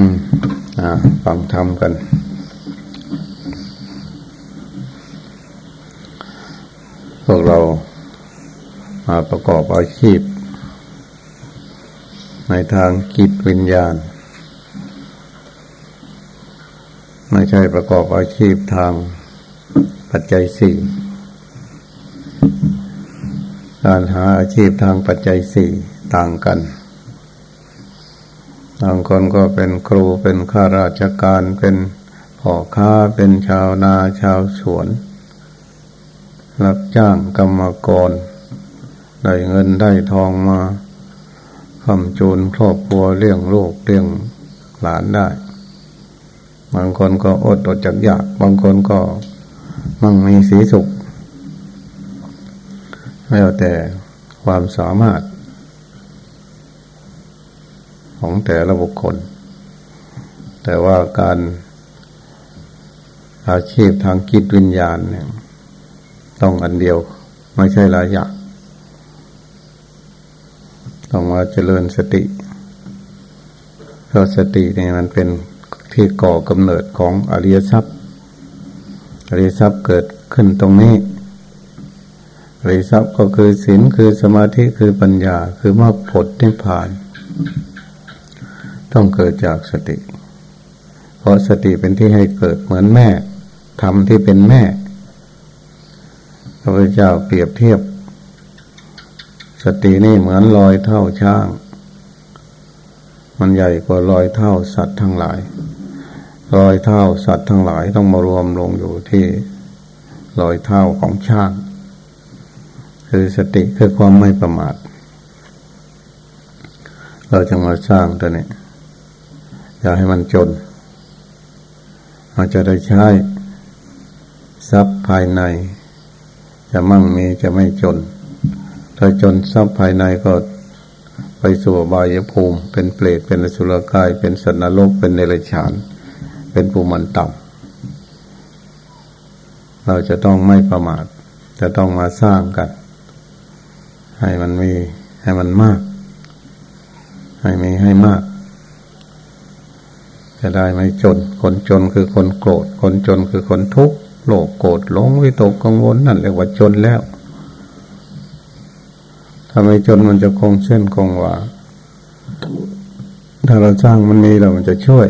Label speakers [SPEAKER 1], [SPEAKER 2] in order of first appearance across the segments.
[SPEAKER 1] อืมอ่าฟังธรรมกัน พวกเรามาประกอบอาชีพ ในทางกิจวิญญาณ ไม่ใช่ประกอบอาชีพทางปัจจัยสี่ การหาอาชีพทางปัจจัยสี่ต่างกัน บางคนก็เป็นครูเป็นข้าราชการเป็นพ่อค้าเป็นชาวนาชาวสวน รับจ้างกรรมกร ได้เงินได้ทองมาคำจูนครอบครัวเลี้ยงลูกเลี้ยงหลานได้ บางคนก็อดอดจากอยาก บางคนก็มั่งมีสีสุขแล้วแต่ความสามารถ ของแต่ละบุคคล แต่ว่าการอาชีพทางกิจวิญญาณเนี่ยต้องอันเดียว ไม่ใช่หลายอย่างต้องมาเจริญสติเพราะสติเนี่ยมันเป็นที่ก่อกำเนิดของอริยทรัพย์อริยทรัพย์เกิดขึ้นตรงนี้อริยทรัพย์ก็คือศีลคือสมาธิคือปัญญาคือมรรคผลนิพพาน ต้องเกิดจากสติ เพราะสติเป็นที่ให้เกิดเหมือนแม่ทำที่เป็นแม่พระพุทธเจ้าเปรียบเทียบ สตินี่เหมือนรอยเท่าช้าง มันใหญ่กว่ารอยเท่าสัตว์ทั้งหลาย รอยเท่าสัตว์ทั้งหลายต้องมารวมลงอยู่ที่รอยเท่าของช้าง คือสติคือความไม่ประมาท เราจะมาสร้างตัวนี้ อย่าให้มันจนอาจจะได้ใช้ทรัพย์ภายใน จะมั่งมีจะไม่จน ถ้าจนทรัพย์ภายในก็ไปสู่บายภูมิ เป็นเปรตเป็นสุรกาย เป็นสัตว์นรกเป็นเนรชาน เป็นภูมันต่ำเราจะต้องไม่ประมาทจะต้องมาสร้างกัน ให้มันมีให้มันมาก ให้มีให้มาก จะได้ไม่จน คนจนคือคนโกรธ คนจนคือคนทุกข์โลภโกรธหลงวิตกกังวลนั่นเรียกว่าจนแล้วถ้าไม่จนมันจะคงเส้นคงวาถ้าเราสร้างมันมีเรามันจะช่วย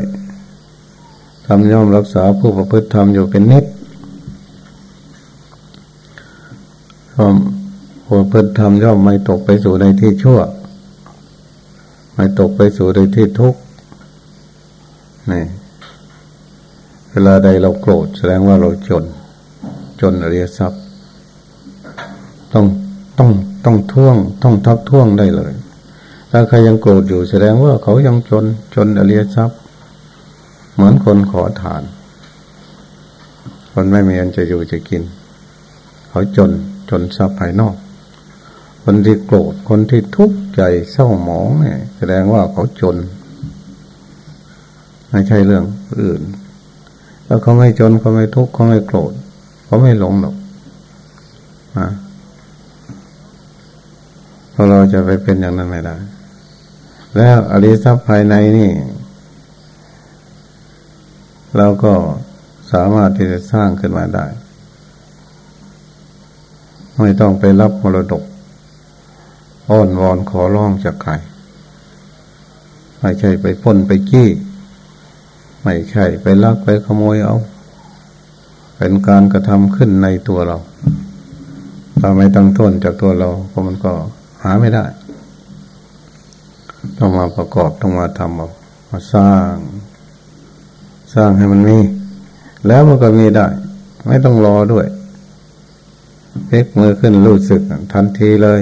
[SPEAKER 1] ทำย่อมรักษาผู้ประพฤติธรรมอยู่เป็นนิดความผู้ประพฤติธรรมย่อมไม่ตกไปสู่ในที่ชั่ว ไม่ตกไปสู่ในที่ทุกข์ เวลาใดเราโกรธแสดงว่าเราจน จนอริยทรัพย์ ต้องต้องต้องท่วง ต้องทักท่วงได้เลย ถ้าใครยังโกรธอยู่แสดงว่าเขายังจน จนอริยทรัพย์ เหมือนคนขอทาน คนไม่มีอันจะอยู่จะกิน เขาจนจนทรัพย์ภายนอก คนที่โกรธคนที่ทุกข์ใจเศร้าหมองเนี่ยแสดงว่าเขาจน ไม่ใช่เรื่องอื่น แล้วเขาไม่จนเขาไม่ทุกข์เขาไม่โกรธเขาไม่หลงหรอกนะเพราะเราจะไปเป็นอย่างนั้นไม่ได้ แล้วอริสัพภายในนี่ เราก็สามารถที่จะสร้างขึ้นมาได้ ไม่ต้องไปรับมรดก อ้อนวอนขอร้องจากใครไม่ใช่ไปพ้นไปกี้ ไม่ใช่ไปลักไปขโมยเอา เป็นการกระทำขึ้นในตัวเราถ้าไม่ตั้งต้นจากตัวเราก็มันก็หาไม่ได้ ต้องมาประกอบต้องมาทำเอามาสร้าง สร้างให้มันมี แล้วมันก็มีได้ ไม่ต้องรอด้วยเพกมือขึ้นรู้สึกทันทีเลย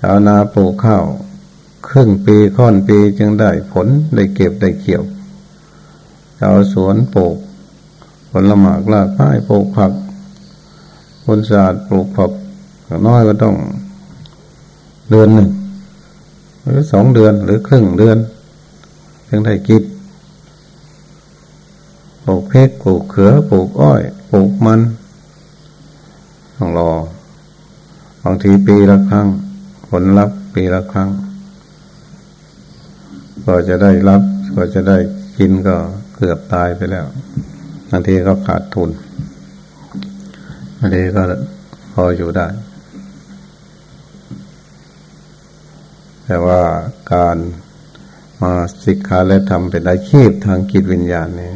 [SPEAKER 1] ชาวนาปลูกข้าว ครึ่งปีค่อนปีจึงได้ผลได้เก็บได้เกี่ยวชาวสวนปลูกผลหมากลากไม้ปลูกผักคนสะอาดปลูกผักน้อยก็ต้องเดือนหนึ่งหรือสองเดือนหรือครึ่งเดือนจึงได้กินปลูกเพกปลูกเขือปลูกอ้อยปลูกมันต้องรอบางทีปีละครั้งผลลัพธ์ปีละครั้ง ก็จะได้รับ ก็จะได้กินก็เกือบตายไปแล้วบางทีก็ขาดทุนบางทีก็พออยู่ได้ แต่ว่าการมาศิกขาและทำเป็นอาชีพทางกิจวิญญาณนี่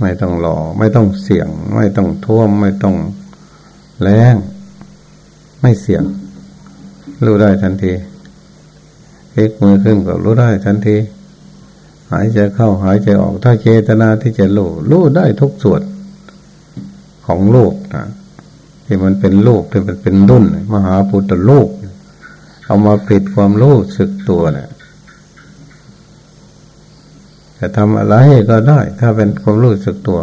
[SPEAKER 1] ไม่ต้องหล่อไม่ต้องเสี่ยง ไม่ต้องท่วม ไม่ต้องแรงไม่เสี่ยง รู้ได้ทันที เอกมือขึ้นก็รู้ได้ทันที หายใจเข้าหายใจออกถ้าเจตนาที่จะรู้รู้ได้ทุกส่วนของโลกนะที่มันเป็นโลกที่มันเป็นรุ่น มหาพุทธโลก เอามาปิดความรู้สึกตัวเนี่ยจะทำอะไรก็ได้ถ้าเป็นความรู้สึกตัว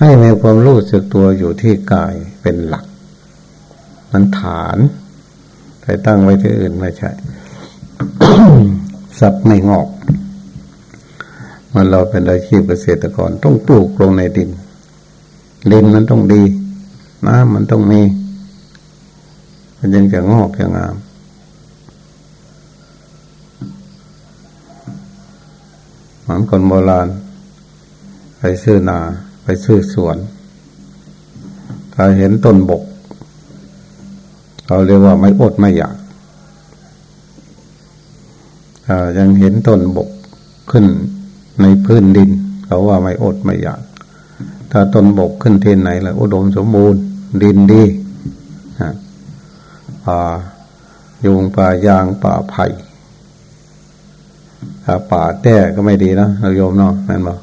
[SPEAKER 1] ให้มีความรู้สึกตัวอยู่ที่กายเป็นหลัก มันฐานไปตั้งไว้ที่อื่นไม่ใช่ สับไม่งอกมันเราเป็นอาชีพเกษตรกรต้องปลูกลงในดินดินมันต้องดีน้ำมันต้องมี มันยังจะงอกจะงามเหมือนคนโบราณ ไปซื้อนา ไปซื้อสวน ถ้าเห็นต้นบก เขาเรียกว่าไม่อดไม่อยาก ยังเห็นต้นบกขึ้นในพื้นดิน เขาว่าไม่อดไม่อยาก ถ้าต้นบกขึ้นเทนไหนละอุดมสมบูรณ์ ดินดีป่ายุงป่ายางป่าไผ่ถ้าป่าแต่ก็ไม่ดีนะเราโยมเนาะนั่นบอก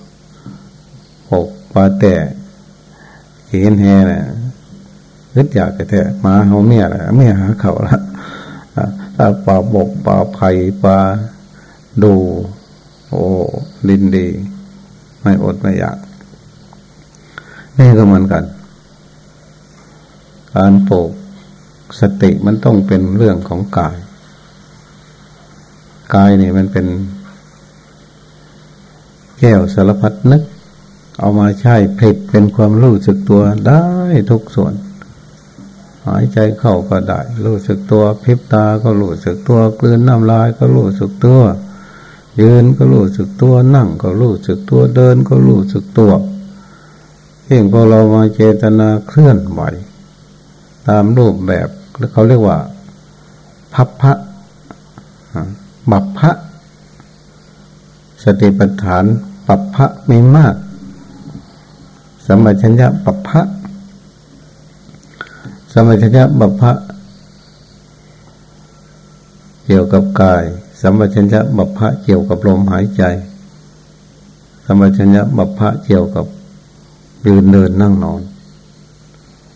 [SPEAKER 1] หกป่าแต่เห็นแห่เนี่ยนึกอยากแท้มาเขาเมียแหละเมียหาเขาละ ป่าบกป่าไผ่ป่าดู โอ้ดินดี ไม่อดไม่อยาก นี่ก็เหมือนกัน การปลูกสติมันต้องเป็นเรื่องของกาย กายนี่มันเป็น แก้วสารพัดนึก เอามาใช้ผลิตเป็นความรู้สึกตัวได้ทุกส่วน หายใจเข้าก็ได้ รู้สึกตัวพิบตาก็รู้สึกตัวกลืนน้ำลายก็รู้สึกตัว ยืนก็รู้สึกตัวนั่งก็รู้สึกตัวเดินก็รู้สึกตัวเพียงพอเรามาเจตนาเคลื่อนไหวตามรูปแบบเขาเรียกว่า พับพระบับพระสติปัฏฐานปัปพะไมีมาก สมัชัญญะปัปพะ สมัชัญญะปัปพะเกี่ยวกับกาย สมัชัญญะบัพพะเกี่ยวกับลมหายใจ สมัชัญญะบัพพะเกี่ยวกับยืนเดินนั่งนอน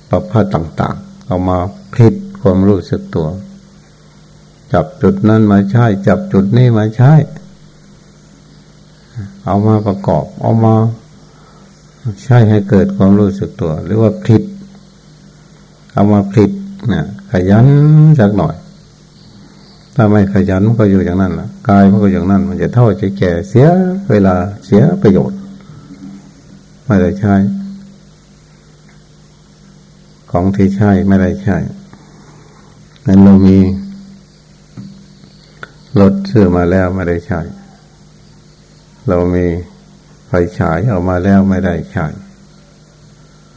[SPEAKER 1] ปัพพะต่าง ๆ เอามาพลิกความรู้สึกตัว จับจุดนั้นมาใช้ จับจุดนี้มาใช้ เอามาประกอบ เอามาใช้ให้เกิดความรู้สึกตัว หรือว่าผลิต เอามาผลิตนี่ยขยันสักหน่อย ถ้าไม่ขยันมันก็อยู่อย่างนั้นละกายมันก็อย่างนั้น มันจะเท่าจะแก่เสียเวลาเสียประโยชน์ ไม่ได้ใช้ ของที่ใช้ไม่ได้ใช้งั้นเรามีรถซื้อมาแล้วไม่ได้ใช้ เรามีไฟฉายออกมาแล้วไม่ได้ใช้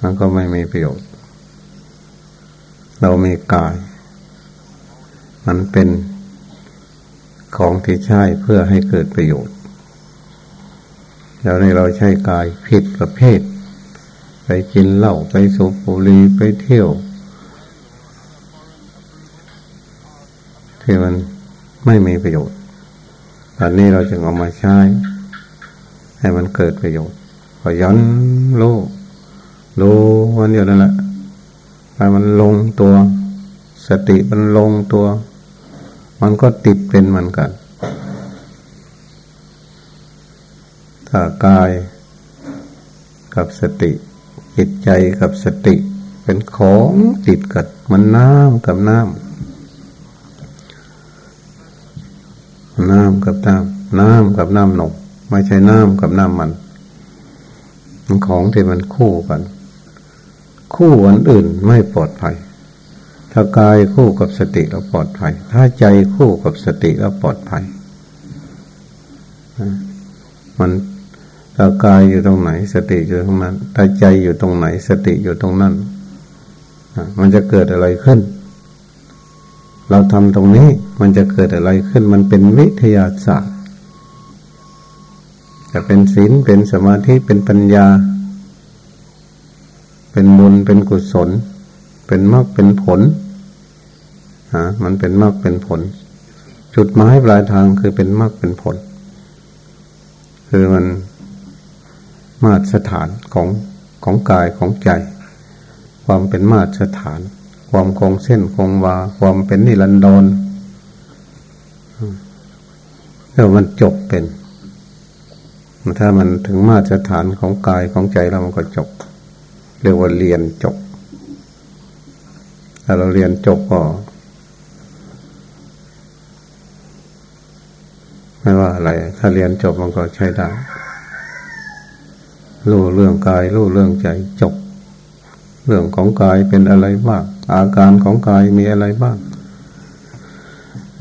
[SPEAKER 1] มันก็ไม่มีประโยชน์ เรามีกาย มันเป็นของที่ใช้เพื่อให้เกิดประโยชน์แล้วในเราใช้กายผิดประเภท ไปกินเหล้าไปสูบบุหรี่ไปเที่ยวที่มันไม่มีประโยชน์ตอนนี้เราจึงเอามาใช้ ให้มันเกิดประโยชน์ขยันรู้รู้วันเดียวนั่นแหละ ให้มันลงตัว สติมันลงตัว มันก็ติดเป็นเหมือนกัน ถ้ากายกับสติจิตใจกับสติ เป็นของติดกัดมันน้ำกับน้ำน้ำกับน้ำน้ำกับน้ำหนกไม่ใช่น้ำกับน้ำมัน มันของที่มันคู่กัน คู่อันอื่นไม่ปลอดภัย ถ้ากายคู่กับสติเราปลอดภัย ถ้าใจคู่กับสติเราปลอดภัย มันถ้ากายอยู่ตรงไหน สติอยู่ตรงนั้น ถ้าใจอยู่ตรงไหน สติอยู่ตรงนั้น มันจะเกิดอะไรขึ้น เราทำตรงนี้มันจะเกิดอะไรขึ้น มันเป็นวิทยาศาสตร์ จะเป็นศีล เป็นสมาธิ เป็นปัญญา เป็นบุญเป็นกุศล เป็นมรรคเป็นผลฮะมันเป็นมรรคเป็นผล จุดหมายปลายทางคือเป็นมรรคเป็นผล คือมันมาตรสถานของของกายของใจ ความเป็นมาตรสถาน ความคงเส้นคงวา ความเป็นนิรันดรแล้วมันจบเป็น ถ้ามันถึงมาตรฐานของกายของใจเรามันก็จบ เรียกว่าเรียนจบถ้าเราเรียนจบก็ไม่ว่าอะไร ถ้าเรียนจบมันก็ใช้ได้รู้เรื่องกายรู้เรื่องใจจบ เรื่องของกายเป็นอะไรบ้างอาการของกายมีอะไรบ้าง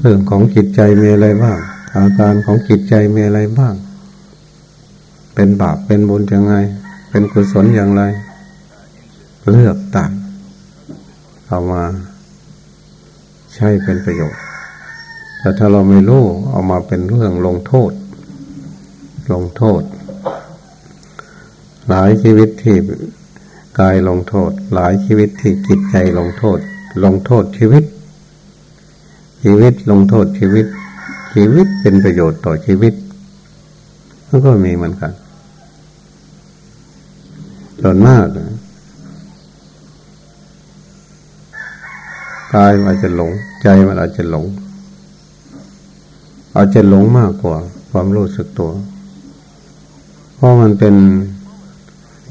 [SPEAKER 1] เรื่องของจิตใจมีอะไรบ้าง อาการของจิตใจมีอะไรบ้าง เป็นบาปเป็นบุญยังไง เป็นกุศลอย่างไร เลือกตัดเอามาใช้เป็นประโยชน์ แต่ถ้าเราไม่รู้เอามาเป็นเรื่องลงโทษ ลงโทษ หลายชีวิตที่กายลงโทษ หลายชีวิตที่จิตใจลงโทษ ลงโทษชีวิต ชีวิตลงโทษชีวิต ชีวิตเป็นประโยชน์ต่อชีวิตมันก็มีเหมือนกันส่วนมาก กายมันอาจจะหลง ใจมันอาจจะหลง อาจจะหลงมากกว่า ความรู้สึกตัว เพราะมันเป็น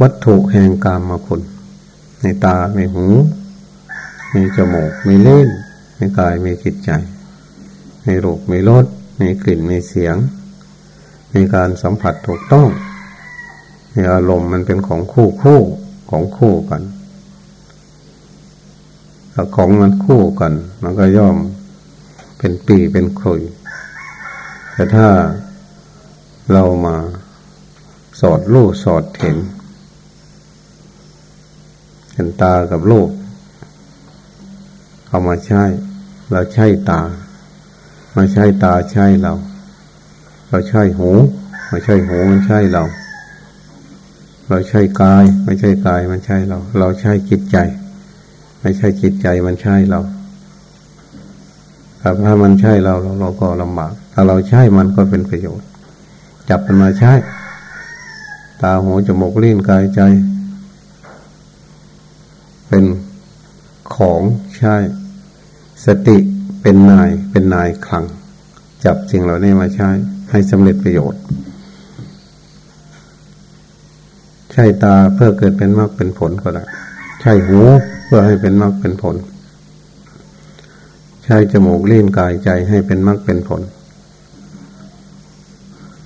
[SPEAKER 1] วัตถุแห่งกามมาคุณในตาในหูในจมูกมีเล่นในกายมีจิตใจ ในรูปมีรสมีกลิ่นมีเสียงมีการสัมผัสถูกต้องในอารมณ์มันเป็นของคู่คู่ของคู่กัน ถ้าของมันคู่กัน มันก็ย่อมเป็นปีเป็นคลุย แต่ถ้าเรามาสอดลูกสอดเห็น เห็นตากับลูกเอามาใช้ เราใช้ตา มาใช้ตาใช้เรา เราใช้หูมาใช้หูมันใช้เรา เราใช้กาย ไม่ใช่กายมันใช่เรา เราใช้จิตใจ ไม่ใช่จิตใจมันใช่เราถ้ามันใช่เราเราเราก็ลำบาก ถ้าเราใช้มันก็เป็นประโยชน์ จับมันมาใช้ ตาหูจมูกลิ้นกายใจ เป็นของใช้สติเป็นนายเป็นนายคลัง จับสิ่งเหล่านี้มาใช้ ให้สำเร็จประโยชน์ ใช่ตาเพื่อเกิดเป็นมรรคเป็นผลก็ได้ ใช่หู เพื่อให้เป็นมรรคเป็นผล ใช้จมูกลิ้นกายใจให้เป็นมรรคเป็นผล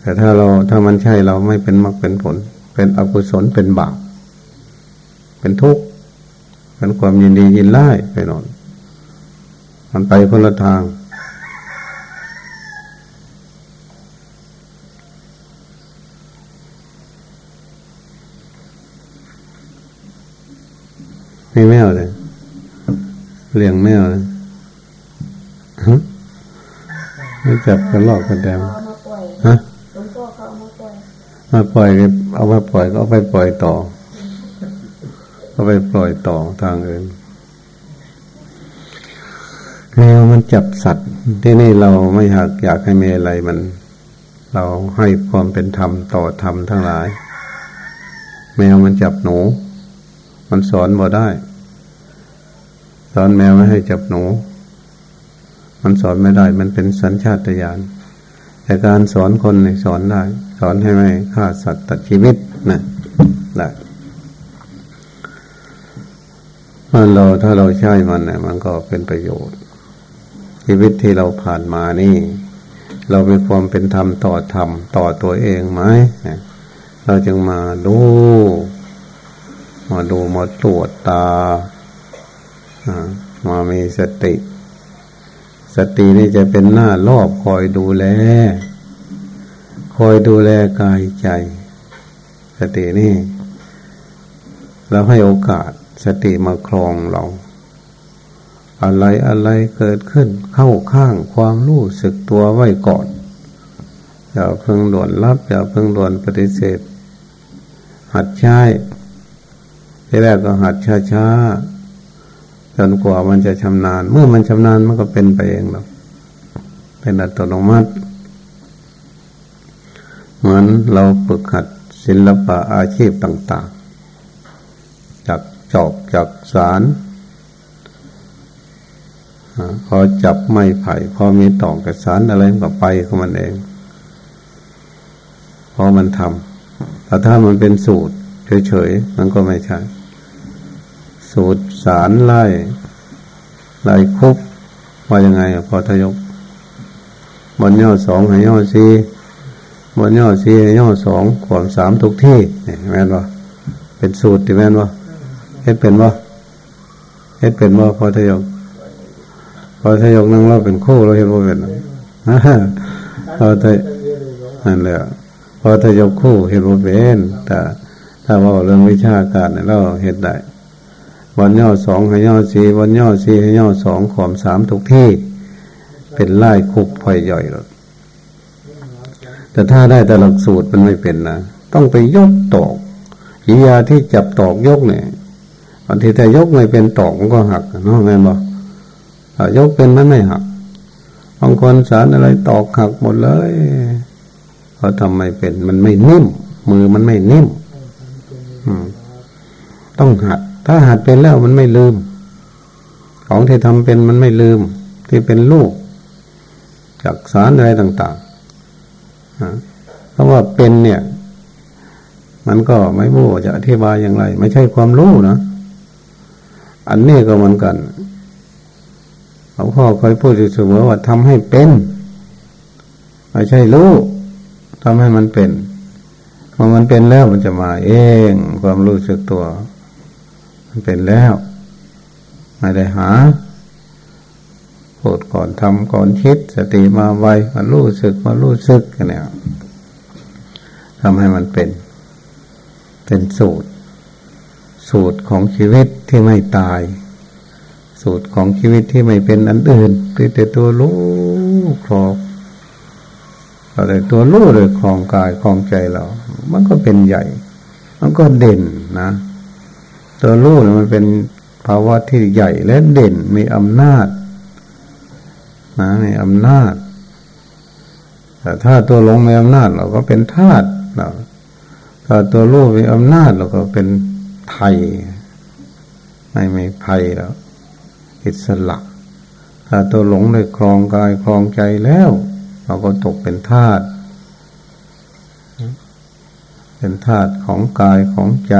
[SPEAKER 1] แต่ถ้าเราถ้ามันใช่เราไม่เป็นมรรคเป็นผล เป็นอกุศลเป็นบาปเป็นทุกข์เป็นความยินดียินไล่ไปนอน มันไปคนละทาง มีแมวเลยเลี้ยงแมวเลยไม่จับกันหลอกกันแดงฮะมาปล่อยเอามาปล่อยก็เอาไปปล่อยต่อ เอาไปปล่อยต่อทางอื่นแมวมันจับสัตว์ ที่นี่เราไม่อยากอยากให้มีอะไรมัน เราให้ความเป็นธรรมต่อธรรมทั้งหลาย แมวมันจับหนู มันสอนบ่ได้ สอนแมวไม่ให้จับหนู มันสอนไม่ได้ มันเป็นสัญชาตญาณแต่การสอนคนเนี่ยสอนได้ สอนให้ไม่ฆ่าสัตว์ตัดชีวิตนะได้มันเราถ้าเราใช้มันเนี่ยมันก็เป็นประโยชน์ ชีวิตที่เราผ่านมานี่ เรามีความเป็นธรรมต่อธรรมต่อตัวเองไหมเราจึงมาดู มาดูมาตรวจตา มามีสติ สตินี่จะเป็นหน้ารอบคอยดูแล คอยดูแลกายใจ สตินี่ เราให้โอกาสสติมาครองเรา อะไรอะไรเกิดขึ้นเข้าข้างความรู้สึกตัวไว้ก่อนอย่าเพิ่งด่วนรับอย่าเพิ่งด่วนปฏิเสธ หัดใช้ทีแรกก็หัดช้าๆ จนกว่ามันจะชำนาญ เมื่อมันชำนาญมันก็เป็นไปเองหรอกเป็นอัตโนมัติ เหมือนเราฝึกหัดศิลปะอาชีพต่าง ๆ จากจอบจากสารพอจับไม้ไผ่พอมีตอกกระสานอะไรก็ไปของมันเองพอมันทำแต่ถ้ามันเป็นสูตรเฉยๆมันก็ไม่ใช่ สูตรสารไล่ไล่คุบว่ายังไงพอทยกบนย่อสองให้ย่อสี่บนย่อสี่ให้ย่อสองขวามสามทุกที่แม่นว่าเป็นสูตรที่แม่นว่าเฮ็ดเป็นว่าเฮ็ดเป็นว่าพอทยกพอทยกนั่งเราเป็นคู่เราเห็นว่าเป็นพอทยนั่นแหละพอทยกคู่เห็นว่าเป็นแต่ถ้าว่าเรื่องวิชาการเราเห็นได้ บนย่อสองให้ย่อสี่บนย่อสี่ให้ย่อสองขวามสามทุกที่ เป็นไล่คุกพอยย่อยหรอกแต่ถ้าได้แต่หลักสูตรมันไม่เป็นนะต้องไปยกตอกหิยาที่จับตอกยกเนี่ยบางทีถ้ายกไม่เป็นตอกมันก็หักน้องไงบอกยกเป็นมันไม่หักบางคนสารอะไรตอกหักหมดเลยเขาทำไม่เป็นมันไม่นิ่ม มือมันไม่นิ่มต้องหัด ถ้าหัดเป็นแล้วมันไม่ลืม ของที่ทำเป็นมันไม่ลืม ที่เป็นลูกจากสารอะไรต่างๆเพราะว่าเป็นเนี่ย มันก็ไม่รู้จะอธิบายอย่างไร ไม่ใช่ความรู้นะอันนี้ก็เหมือนกันหลวงพ่อเคยพูดเสมอว่าทำให้เป็นไม่ใช่รู้ทำให้มันเป็นพอมันเป็นแล้วมันจะมาเอง ความรู้สึกตัว มันเป็นแล้ว ไม่ได้หาพูดก่อนทำก่อนคิด สติมาไวมารู้สึกมารู้สึกกันเนี่ยทำให้มันเป็น เป็นสูตร สูตรของชีวิตที่ไม่ตาย สูตรของชีวิตที่ไม่เป็นอันอื่นแต่ตัวรู้ครอบอะไรตัวรู้เลยคลองกายคลองใจเรา มันก็เป็นใหญ่ มันก็เด่นนะ ตัวรู้มันเป็นภาวะที่ใหญ่และเด่นมีอำนาจนะในอำนาจ แต่ถ้าตัวหลงในอำนาจเราก็เป็นธาตุเราถ้าตัวรู้มีอำนาจเราก็เป็นไทยไม่มีภัยแล้ว อิสระถ้าตัวหลงในคลองกายคลองใจแล้ว เราก็ตกเป็นธาตุเป็นธาตุของกายของใจ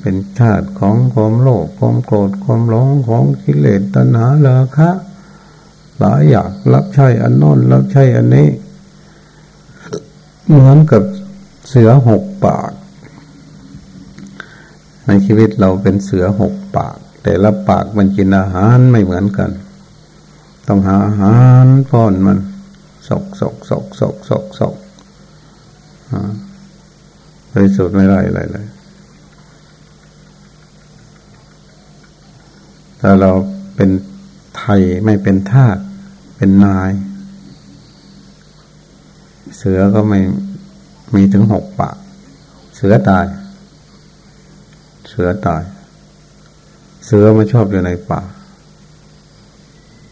[SPEAKER 1] เป็นธาตุของความโลภความโกรธความหลงของกิเลสตัณหาราคะหลายอย่างรับใช้อันน้นรับใช้อันนี้ เหมือนกับเสือหกปาก ในชีวิตเราเป็นเสือหกปาก แต่ละปากมันกินอาหารไม่เหมือนกัน ต้องหาอาหารป้อนมันสกสกสกสกสกสกไปสุดไม่ได้อะไรเลย ถ้าเราเป็นไทยไม่เป็นทาสเป็นนาย เสือก็ไม่มีถึงหกปากเสือตาย เสือตาย เสือไม่ชอบอยู่ในป่า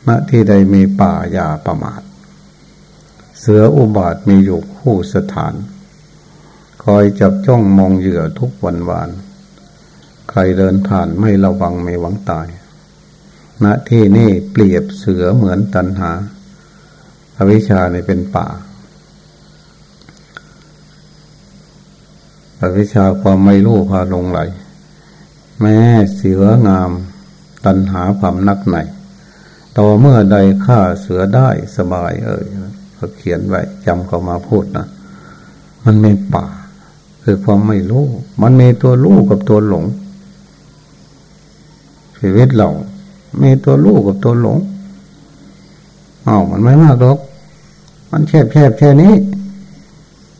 [SPEAKER 1] ณที่ใดมีป่าอย่าประมาท เสืออุบาทมีอยู่คู่สถาน คอยจับจ้องมองเหยื่อทุกวันวาน ใครเดินผ่านไม่ระวังไม่หวังตาย ณที่นี่เปรียบเสือเหมือนตันหาอาวิชชาเนี่เป็นป่าอาวิชชาความไม่รู้พาลงไหล แม้เสืองาม ตันหาความนักไหนต่อเมื่อใดฆ่าเสือได้สบายเอ่ยเขาเขียนไว้จำเขามาพูดนะมันไม่ป่า คือความไม่รู้ มันมีตัวรู้กับตัวหลงชีวิตเรา มีตัวรู้กับตัวหลงอ้าวมันไม่มากหรอกมันแคบแคบแค่นี้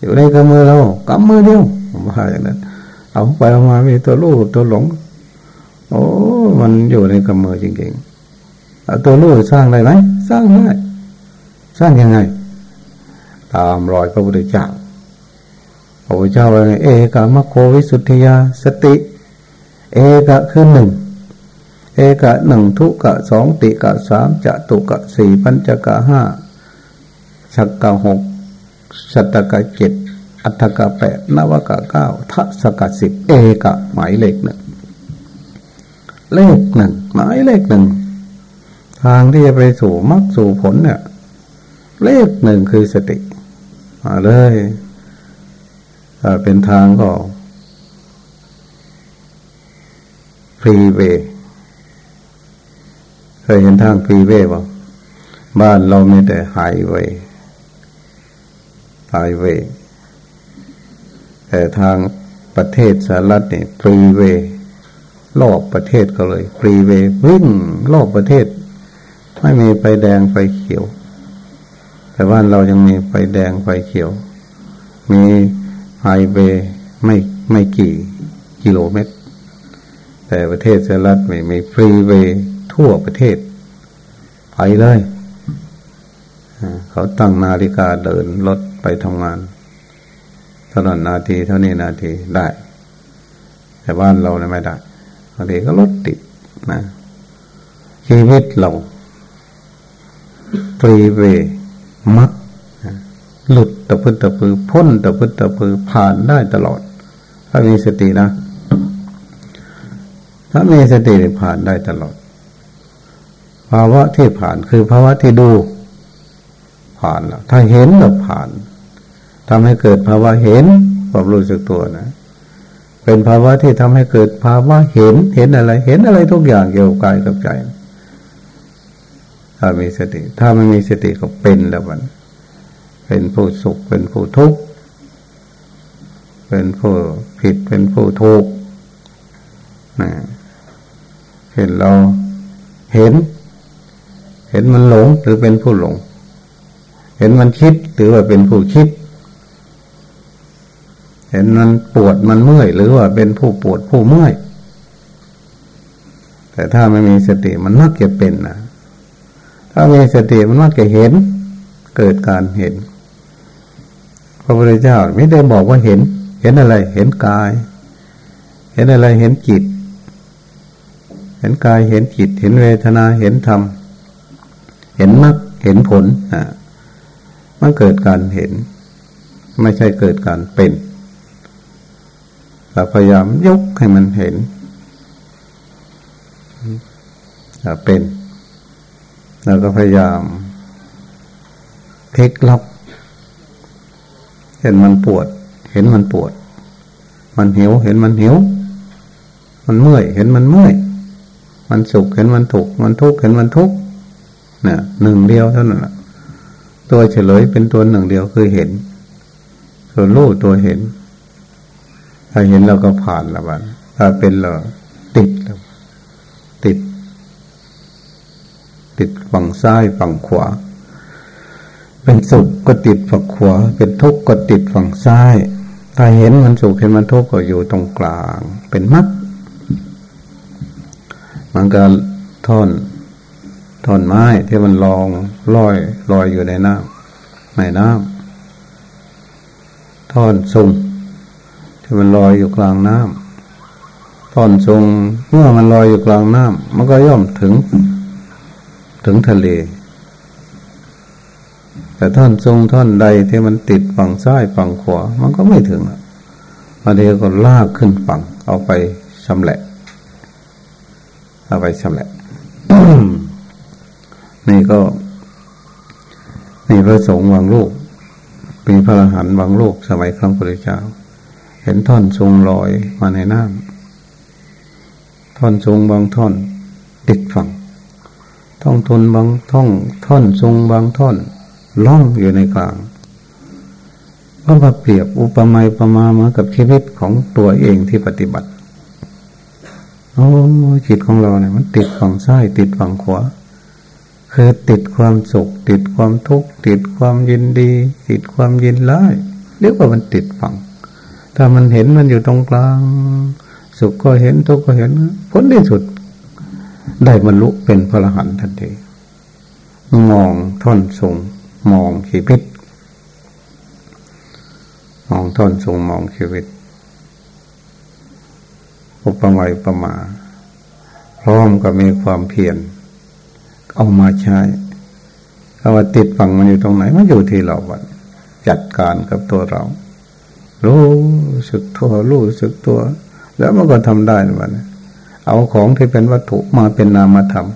[SPEAKER 1] อยู่ในกำมือเรากำมือเดียวว่าอย่างนั้นเอาไปเอามามีตัวรู้ตัวหลง โอ้มันอยู่ในกำมือจริงๆเอาตัวรู้สร้างได้ไหมสร้างได้สร้างยังไง ตามรอยพระพุทธเจ้าพระพุทธเจ้าว่าไงเอกามโควิสุทธิยาสติ เอกะคือหนึ่ง เอกะหนึ่งทุกะสองติกะสามจะตุกะสี่ปัญจกะห้าสักกะหกสัตกะเจ็ดอัตกะแปดนวกะเก้าทัศกะสิบเอกะหมายเลขหนึ่งเลขหนึ่งหมายเลขหนึ่งทางที่จะไปสู่มรรคสู่ผลเนี่ยเลขหนึ่งคือสติมาเลยเป็นทางก็ฟรีเวย์ เคยเห็นทาง freeway ป่ะบ้านเรามีแต่ highway highway แต่ทางประเทศสหรัฐเนี่ย freeway รอบประเทศก็เลย freeway วิ่งรอบประเทศ ไม่มีไฟแดงไฟเขียว แต่บ้านเรายังมีไฟแดงไฟเขียว มีไฮเวย์ไม่ไม่กี่กิโลเมตร แต่ประเทศสหรัฐไม่มี freeway ทั่วประเทศ ไปเลยเขาตั้งนาฬิกาเดินรถไปทำงานเท่านั้นนาทีเท่านี้นาทีได้ แต่บ้านเราเนี่ยไม่ได้บางทีก็รถติดนะชีวิตเรา freeway มักหลุดตะพื้นตะพือพ้นตะพื้นตะพือผ่านได้ตลอด ถ้ามีสตินะ ถ้ามีสติผ่านได้ตลอด ภาวะที่ผ่านคือภาวะที่ดู ผ่านแล้วถ้าเห็นเราผ่านทำให้เกิดภาวะเห็นความรู้สึกตัวนะ เป็นภาวะที่ทำให้เกิดภาวะเห็นเห็นอะไร เห็นอะไรทุกอย่างเกี่ยวกับกายกับใจ ถ้ามีสติ ถ้าไม่มีสติก็เป็นแล้วมัน เป็นผู้สุขเป็นผู้ทุกข์เป็นผู้ผิดเป็นผู้ถูกนะเห็นเราเห็น เห็นมันหลงหรือเป็นผู้หลง เห็นมันคิดหรือว่าเป็นผู้คิด เห็นมันปวดมันเมื่อยหรือว่าเป็นผู้ปวดผู้เมื่อย แต่ถ้าไม่มีสติมันมักจะเป็นนะถ้ามีสติมันมักจะเห็น เกิดการเห็นพระพุทธเจ้าไม่ได้บอกว่าเห็น เห็นอะไร เห็นกาย เห็นอะไรเห็นจิต เห็นกายเห็นจิต เห็นเวทนาเห็นธรรม เห็นมรรคเห็นผลอะมันเกิดการเห็น ไม่ใช่เกิดการเป็นเราพยายามยกให้มันเห็นเป็นแล้วก็พยายามเทคลับเห็นมันปวด เห็นมันปวด มันหิว เห็นมันหิว มันเมื่อย เห็นมันเมื่อย มันสุข เห็นมันถูก มันทุกข์ เห็นมันทุกข์ นี่ยหนึ่งเดียวเท่านั้นตัวเฉลยเป็นตัวหนึ่งเดียวคือเห็น ส่วนรู้ตัวเห็น ถ้าเห็นเราก็ผ่านละบันถ้าเป็นเราติดแล้วติด ติดฝั่งซ้ายฝั่งขวา เป็นสุขก็ติดฝั่งขวา เป็นทุกข์ก็ติดฝั่งซ้าย ถ้าเห็นมันสุขเห็นมันทุกข์ก็อยู่ตรงกลาง เป็นมัดมันก็ท่อน ท่อนไม้ที่มันลองลอยลอยอยู่ในน้ำในน้ำท่อนทรงที่มันลอยอยู่กลางน้ำท่อนทรงเมื่อมันลอยอยู่กลางน้ำมันก็ย่อมถึง ถึงทะเล แต่ท่อนทรงท่อนใดที่มันติดฝั่งซ้ายฝั่งขวามันก็ไม่ถึงมาเดียวก็ลากขึ้นฝั่งเอาไปชำแหละเอาไปชำแหละ นี่ก็นี่พระสงฆ์บางลูกมีพระอรหันต์บางลูกสมัยครั้งพุทธเจ้า เห็นท่อนทรงลอยมาในน้ำท่อนทรงบางท่อนติดฝั่งท่องทนบางท่องท่อนทรงบางท่อนล่องอยู่ในกลางก็มาเปรียบอุปมาประมามากับชีวิตของตัวเองที่ปฏิบัติโอ้จิตของเราเนี่ยมันติดฝั่งซ้ายติดฝั่งขวา คือติดความสุข ติดความทุกข์ติดความยินดี ติดความยินร้ายเรียกว่ามันติดฝัง ถ้ามันเห็นมันอยู่ตรงกลาง สุขก็เห็นทุกข์ก็เห็นผลที่สุด ได้บรรลุเป็นพระอรหันต์ทันทีมองท่อนสูงมองชีวิต มองท่อนสูงมองชีวิตอุปมาอุปมา พร้อมกับมีความเพียร เอามาใช้คำว่าติดฝังมันอยู่ตรงไหนมันอยู่ที่เราวันจัดการกับตัวเรา รู้สึกตัวรู้สึกตัว แล้วมันก็ทำได้วันเอาของที่เป็นวัตถุมาเป็นนามธรรม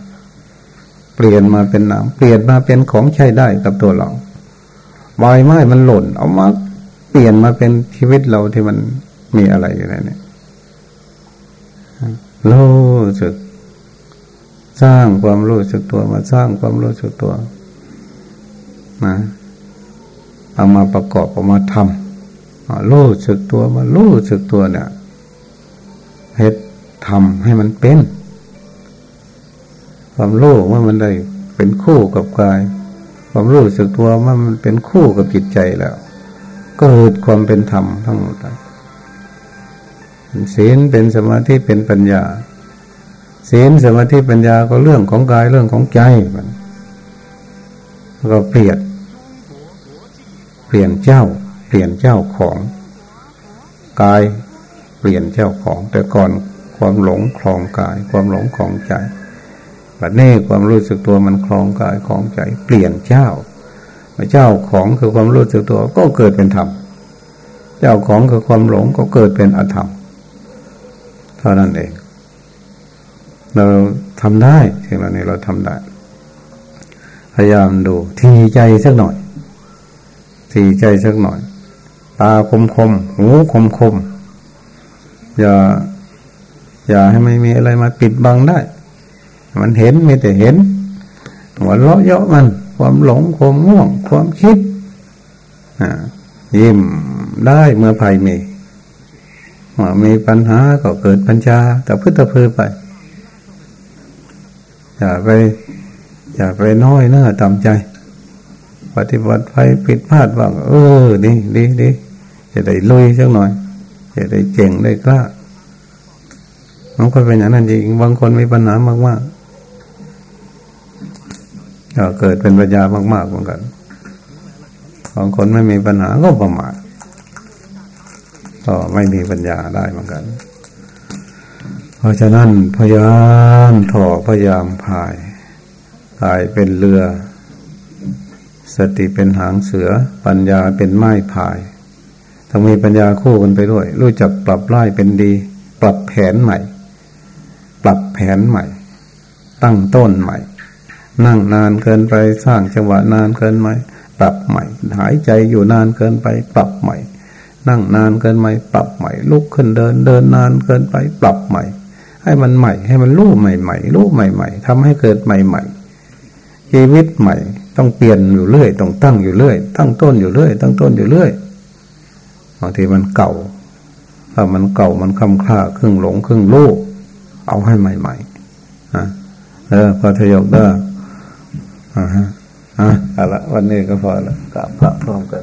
[SPEAKER 1] เปลี่ยนมาเป็นนามเปลี่ยนมาเป็นของใช้ได้กับตัวเราใบไม้มันหล่น เอามาเปลี่ยนมาเป็นชีวิตเราที่มันมีอะไรอยู่ในนี้รู้สึก สร้างความรู้สึกตัวมาสร้างความรู้สึกตัวนะเอามาประกอบเอามาทำรู้สึกตัวมารู้สึกตัวเนี่ยเฮ็ดทำให้มันเป็น ความรู้ว่ามันได้เป็นคู่กับกาย ความรู้สึกตัวว่ามันเป็นคู่กับจิตใจแล้ว ก็เกิดความเป็นธรรมทั้งหมดศีลเป็นสมาธิเป็นปัญญา ศีลสมาธิปัญญาก็เรื่องของกายเรื่องของใจมันก็เปลี่ยนเปลี่ยนเจ้า เปลี่ยนเจ้าของกาย เปลี่ยนเจ้าของ แต่ก่อนความหลงคลองกาย ความหลงคลองใจบัดนี้ความรู้สึกตัวมันคลองกายคลองใจ เปลี่ยนเจ้าเจ้าของคือความรู้สึกตัวก็เกิดเป็นธรรมเจ้าของคือความหลงก็เกิดเป็นอธรรมเท่านั้นเอง เราทำได้สิ่งเหล่านี้เราทำได้ พยายามดูทีใจสักหน่อย ทีใจสักหน่อย ตาคมคม หูคมคม อย่า อย่าให้ไม่มีอะไรมาปิดบังได้ มันเห็นมีแต่เห็นหัวเราะเยาะมัน ความหลงความง่วง ความคิดยิ้มได้เมื่อภัยมีเมื่อมีปัญหาก็เกิดปัญญาแต่พึ่งตะพือไป อย่าไปอย่าไปน้อยเนื้อต่ำใจ ปฏิบัติไปผิดพลาดบ้างเออดีดีดีจะได้ลุยสักหน่อยจะได้เจ๋งได้กล้ามันก็เป็นอย่างนั้นจริงบางคนมีปัญหามากๆก็เกิดเป็นปัญญามากๆเหมือนกันบางคนไม่มีปัญหาก็ประมาทก็ไม่มีปัญญาได้เหมือนกัน เพราะฉะนั้นพยายามถอพยายามพายพายเป็นเรือ สติเป็นหางเสือ ปัญญาเป็นไม้พายต้องมีปัญญาคู่กันไปด้วย รู้จักปรับไล่เป็นดี ปรับแผนใหม่ ปรับแผนใหม่ ตั้งต้นใหม่ นั่งนานเกินไปสร้างจังหวะนานเกินไหมปรับใหม่ หายใจอยู่นานเกินไป ปรับใหม่ นั่งนานเกินไหมปรับใหม่ ลุกขึ้นเดินเดินนานเกินไป ปรับใหม่ ให้มันใหม่ ให้มันรู้ใหม่ๆรู้ใหม่ ๆทำให้เกิดใหม่ ๆ ชีวิตใหม่ ต้องเปลี่ยนอยู่เรื่อยต้องตั้งอยู่เรื่อย ตั้งต้นอยู่เรื่อย ตั้งต้นอยู่เรื่อยบางทีมันเก่าถ้ามันเก่ามันคำคล้าครึ่งหลงครึ่งรู้เอาให้ใหม่ๆนะเออพอทยกได้อ่าฮะอะเอาละวันนี้ก็พอละกลับพระพร้อมกัน